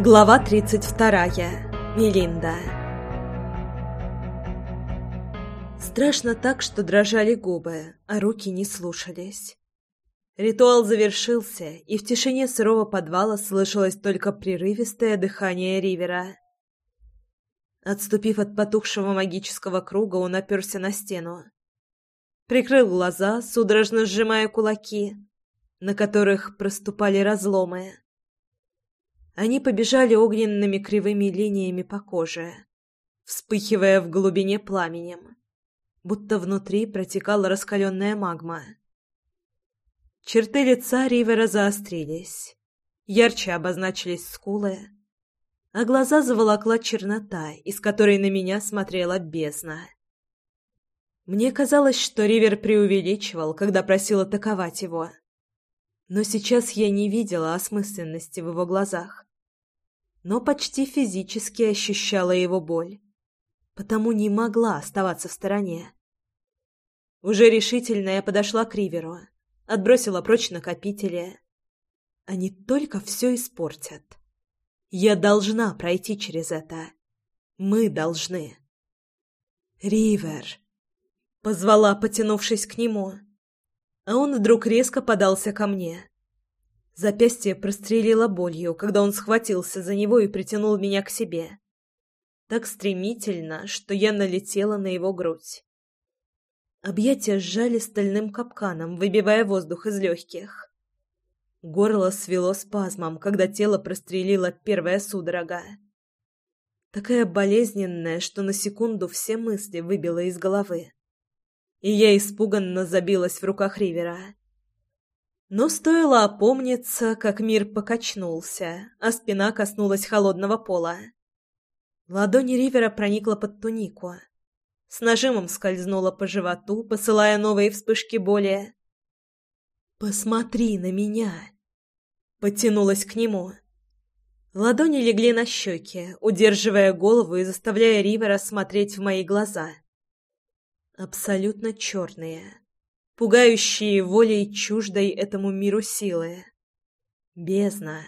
Глава 32. Мелинда. Страшно так, что дрожали губы, а руки не слушались. Ритуал завершился, и в тишине сырого подвала слышалось только прерывистое дыхание Ривера. Отступив от потухшего магического круга, он оперся на стену. Прикрыл глаза, судорожно сжимая кулаки, на которых проступали разломы. Они побежали огненными кривыми линиями по коже, вспыхивая в глубине пламенем, будто внутри протекала раскаленная магма. Черты лица Ривера заострились, ярче обозначились скулы, а глаза заволокла чернота, из которой на меня смотрела бездна. Мне казалось, что Ривер преувеличивал, когда просил атаковать его. Но сейчас я не видела осмысленности в его глазах но почти физически ощущала его боль, потому не могла оставаться в стороне. Уже решительно я подошла к Риверу, отбросила прочь накопители. Они только все испортят. Я должна пройти через это. Мы должны. «Ривер!» — позвала, потянувшись к нему. А он вдруг резко подался ко мне. Запястье прострелило болью, когда он схватился за него и притянул меня к себе. Так стремительно, что я налетела на его грудь. Объятия сжали стальным капканом, выбивая воздух из легких. Горло свело спазмом, когда тело прострелило первая судорога. Такая болезненная, что на секунду все мысли выбило из головы. И я испуганно забилась в руках Ривера. Но стоило опомниться, как мир покачнулся, а спина коснулась холодного пола. Ладонь Ривера проникла под тунику. С нажимом скользнула по животу, посылая новые вспышки боли. «Посмотри на меня!» Потянулась к нему. Ладони легли на щеки, удерживая голову и заставляя Ривера смотреть в мои глаза. Абсолютно черные, пугающие волей чуждой этому миру силы. Бездна.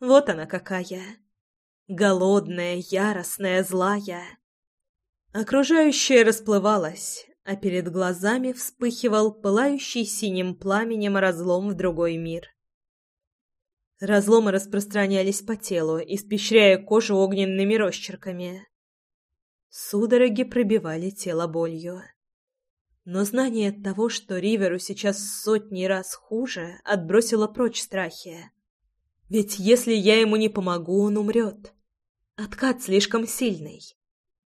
Вот она какая. Голодная, яростная, злая. Окружающее расплывалось, а перед глазами вспыхивал пылающий синим пламенем разлом в другой мир. Разломы распространялись по телу, испещряя кожу огненными росчерками. Судороги пробивали тело болью. Но знание того, что Риверу сейчас сотни раз хуже, отбросило прочь страхи. Ведь если я ему не помогу, он умрет. Откат слишком сильный.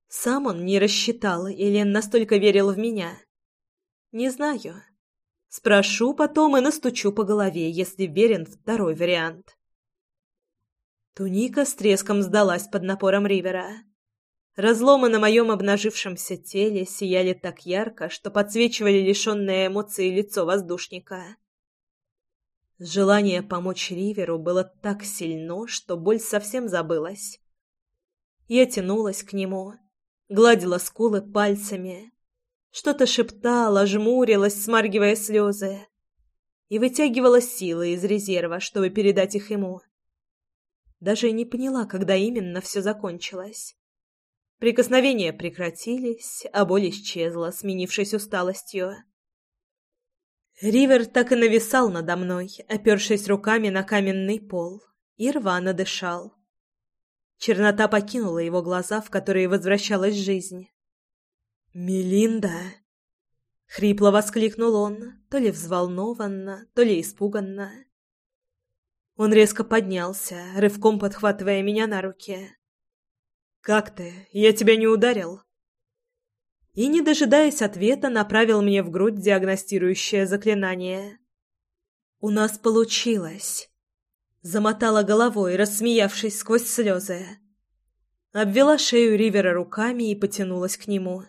Сам он не рассчитал или настолько верил в меня. Не знаю. Спрошу потом и настучу по голове, если верен второй вариант. Туника с треском сдалась под напором Ривера. Разломы на моем обнажившемся теле сияли так ярко, что подсвечивали лишенное эмоций лицо воздушника. Желание помочь Риверу было так сильно, что боль совсем забылась. Я тянулась к нему, гладила скулы пальцами, что-то шептала, жмурилась, смаргивая слезы, и вытягивала силы из резерва, чтобы передать их ему. Даже не поняла, когда именно все закончилось. Прикосновения прекратились, а боль исчезла, сменившись усталостью. Ривер так и нависал надо мной, опершись руками на каменный пол, и рвано дышал. Чернота покинула его глаза, в которые возвращалась жизнь. «Мелинда!» — хрипло воскликнул он, то ли взволнованно, то ли испуганно. Он резко поднялся, рывком подхватывая меня на руки. «Как ты? Я тебя не ударил?» И, не дожидаясь ответа, направил мне в грудь диагностирующее заклинание. «У нас получилось!» Замотала головой, рассмеявшись сквозь слезы. Обвела шею Ривера руками и потянулась к нему.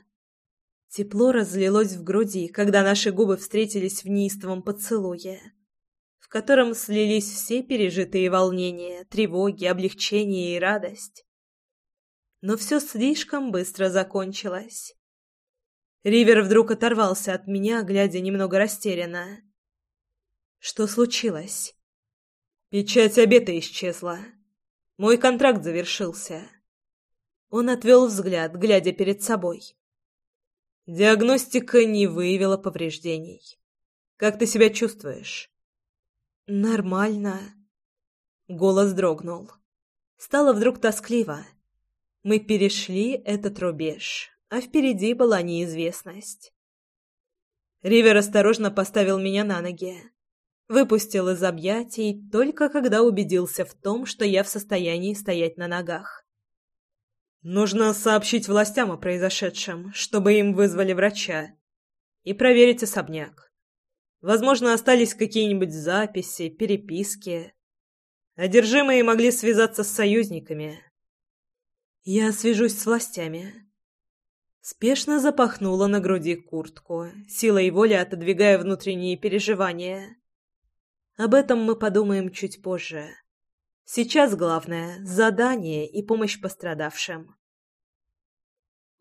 Тепло разлилось в груди, когда наши губы встретились в неистовом поцелуе, в котором слились все пережитые волнения, тревоги, облегчение и радость но все слишком быстро закончилось. Ривер вдруг оторвался от меня, глядя немного растерянно. Что случилось? Печать обета исчезла. Мой контракт завершился. Он отвел взгляд, глядя перед собой. Диагностика не выявила повреждений. Как ты себя чувствуешь? Нормально. Голос дрогнул. Стало вдруг тоскливо. Мы перешли этот рубеж, а впереди была неизвестность. Ривер осторожно поставил меня на ноги. Выпустил из объятий только когда убедился в том, что я в состоянии стоять на ногах. Нужно сообщить властям о произошедшем, чтобы им вызвали врача. И проверить особняк. Возможно, остались какие-нибудь записи, переписки. Одержимые могли связаться с союзниками. Я свяжусь с властями. Спешно запахнула на груди куртку, силой воли отодвигая внутренние переживания. Об этом мы подумаем чуть позже. Сейчас главное — задание и помощь пострадавшим.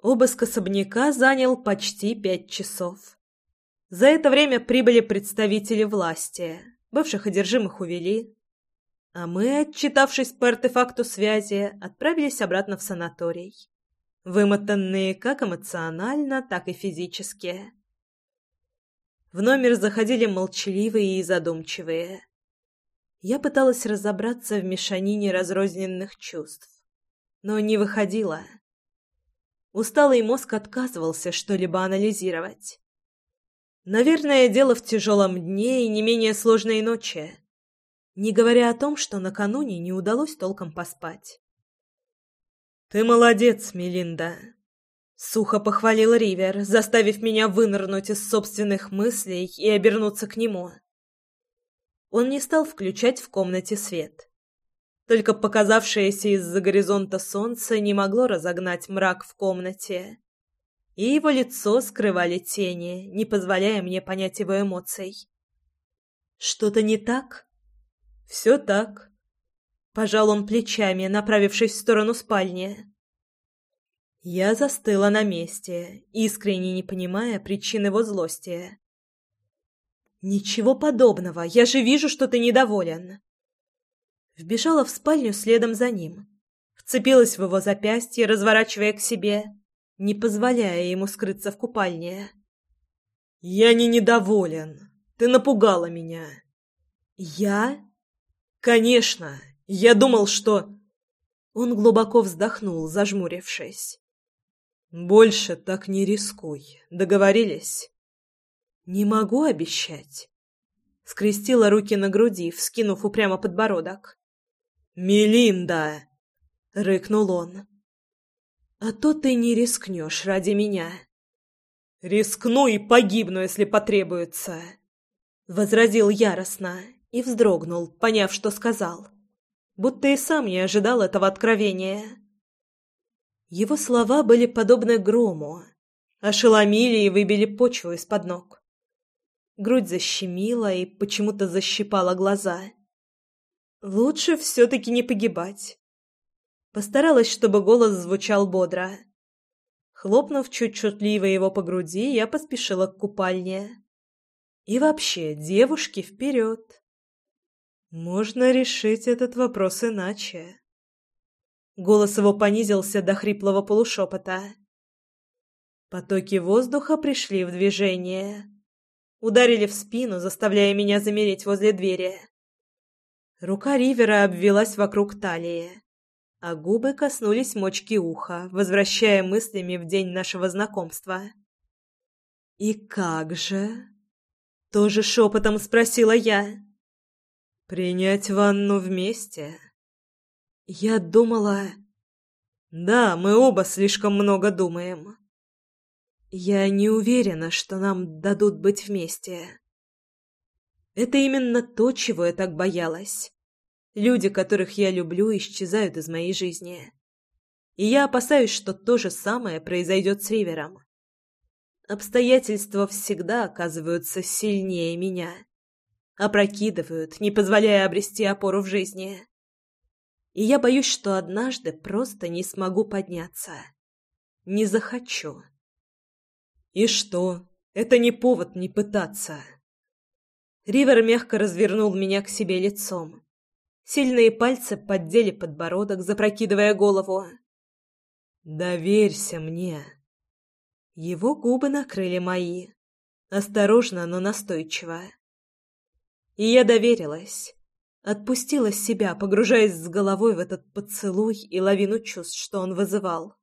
Обыск особняка занял почти пять часов. За это время прибыли представители власти, бывших одержимых увели, а мы, отчитавшись по артефакту связи, отправились обратно в санаторий, вымотанные как эмоционально, так и физически. В номер заходили молчаливые и задумчивые. Я пыталась разобраться в мешанине разрозненных чувств, но не выходила. Усталый мозг отказывался что-либо анализировать. Наверное, дело в тяжелом дне и не менее сложной ночи, не говоря о том, что накануне не удалось толком поспать. «Ты молодец, Мелинда», Сухо похвалил Ривер, заставив меня вынырнуть из собственных мыслей и обернуться к нему. Он не стал включать в комнате свет. Только показавшееся из-за горизонта солнце не могло разогнать мрак в комнате. И его лицо скрывали тени, не позволяя мне понять его эмоций. «Что-то не так?» «Все так». Пожал он плечами, направившись в сторону спальни. Я застыла на месте, искренне не понимая причин его злости. «Ничего подобного, я же вижу, что ты недоволен!» Вбежала в спальню следом за ним, вцепилась в его запястье, разворачивая к себе, не позволяя ему скрыться в купальне. «Я не недоволен. Ты напугала меня». «Я?» «Конечно. Я думал, что...» Он глубоко вздохнул, зажмурившись. Больше так не рискуй. Договорились? Не могу обещать. Скрестила руки на груди, вскинув упрямо подбородок. Мелинда, рыкнул он. А то ты не рискнешь ради меня. Рискну и погибну, если потребуется, возразил яростно и вздрогнул, поняв, что сказал. Будто и сам не ожидал этого откровения. Его слова были подобны грому, ошеломили и выбили почву из-под ног. Грудь защемила и почему-то защипала глаза. Лучше все-таки не погибать. Постаралась, чтобы голос звучал бодро. Хлопнув чуть шутливо его по груди, я поспешила к купальне. И вообще, девушки, вперед! Можно решить этот вопрос иначе. Голос его понизился до хриплого полушепота. Потоки воздуха пришли в движение. Ударили в спину, заставляя меня замереть возле двери. Рука Ривера обвелась вокруг талии, а губы коснулись мочки уха, возвращая мыслями в день нашего знакомства. «И как же?» — тоже шепотом спросила я. «Принять ванну вместе?» Я думала... Да, мы оба слишком много думаем. Я не уверена, что нам дадут быть вместе. Это именно то, чего я так боялась. Люди, которых я люблю, исчезают из моей жизни. И я опасаюсь, что то же самое произойдет с Ривером. Обстоятельства всегда оказываются сильнее меня. Опрокидывают, не позволяя обрести опору в жизни и я боюсь, что однажды просто не смогу подняться. Не захочу. И что? Это не повод не пытаться. Ривер мягко развернул меня к себе лицом. Сильные пальцы поддели подбородок, запрокидывая голову. «Доверься мне». Его губы накрыли мои. Осторожно, но настойчиво. И я доверилась. Отпустила себя, погружаясь с головой в этот поцелуй и лавину чувств, что он вызывал.